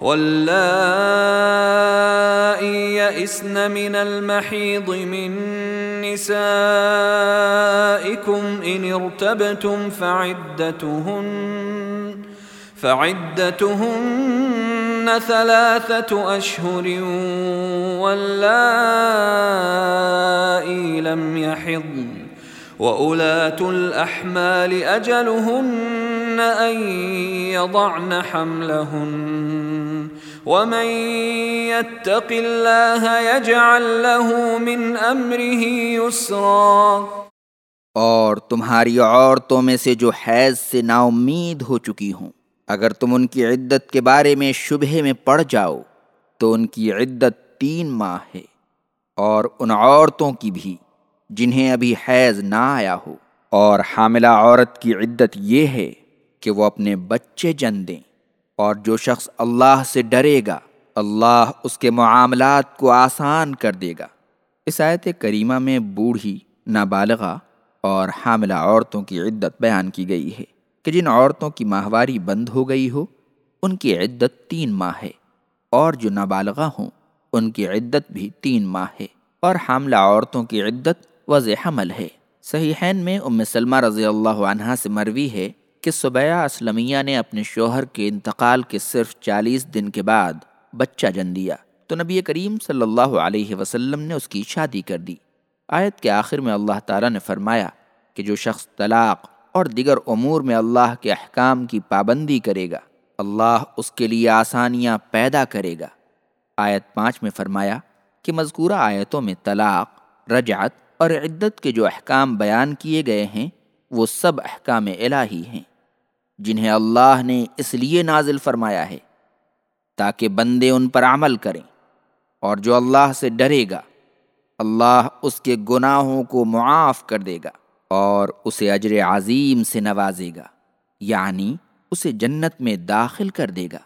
واللائي يئسن من المحيض من نسائكم إن ارتبتم فعدتهن فعدتهن ثلاثة أشهر واللائي لم يحضن وأولاة الأحمال أجلهن أن يضعن حملهن. ومن يتق الله يجعل له من أمره يسرا. اور تمہاری عورتوں میں سے جو حیض سے نا امید ہو چکی ہوں، اگر تم ان کی عدت کے بارے میں شبہ میں پڑ جاؤ، تو ان کی عدت تین ماہ ہے۔ اور ان عورتوں کی بھی، جنہیں ابھی حیض نہ آیا ہو۔ اور حاملہ عورت کی عدت یہ ہے کہ وہ اپنے بچے جن دیں اور جو شخص اللہ سے ڈرے گا، اللہ اس کے معاملات کو آسان کر دے گا۔ اس آیت کریمہ میں بوڑھی، نابالغہ اور حاملہ عورتوں کی عدت بیان کی گئی ہے کہ جن عورتوں کی ماہواری بند ہو گئی ہو، ان کی عدت تین ماہ ہے اور جو نابالغہ ہوں، ان کی عدت بھی تین ماہ ہے اور حاملہ عورتوں کی عدت وضع حمل ہے۔ صحیحین میں ام سلمہ رضی اللہ عنہ سے مروی ہے کہ صبیہ اسلمیہ نے اپنے شوہر کے انتقال کے صرف چالیس دن کے بعد بچہ جن دیا۔ تو نبی کریم صلی اللہ علیہ وسلم نے اس کی شادی کر دی۔ آیت کے آخر میں اللہ تعالیٰ نے فرمایا کہ جو شخص طلاق اور دیگر امور میں اللہ کے احکام کی پابندی کرے گا، اللہ اس کے لیے آسانیاں پیدا کرے گا۔ آیت پانچ میں فرمایا کہ مذکورہ آیتوں میں طلاق، رجعت اور عدت کے جو احکام بیان کیے گئے ہیں، وہ سب احکام الہی ہیں۔ جنہیں اللہ نے اس لیے نازل فرمایا ہے تاکہ بندے ان پر عمل کریں اور جو اللہ سے ڈرے گا، اللہ اس کے گناہوں کو معاف کر دے گا اور اسے اجر عظیم سے نوازے گا یعنی اسے جنت میں داخل کر دے گا۔